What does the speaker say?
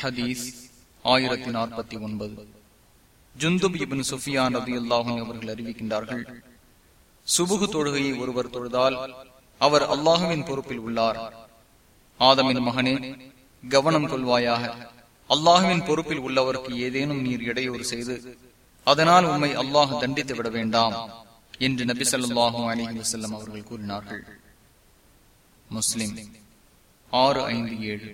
ஹதீஸ் ஆயிரத்தி நாற்பத்தி ஒன்பது. ஜுந்துப் இபின் சுஃபியான் ரதி அல்லாஹும் அவர்கள் அறிவிக்கின்றார்கள் சுபுகு தொழுகையை ஒருவர் தொழுதால் அவர் அல்லாஹுவின் பொறுப்பில் உள்ளார். ஆதமின் மகனே கவனம் கொள்வாயாக. அல்லாஹுவின் பொறுப்பில் உள்ளவருக்கு ஏதேனும் நீர் இடையூறு செய்து அதனால் உண்மை அல்லாஹ் தண்டித்து விட வேண்டாம் என்று நபி சொல்லாஹு அலிஹி வசல்லம் அவர்கள் கூறினார்கள். முஸ்லிம் ஆறு ஐந்து ஏழு.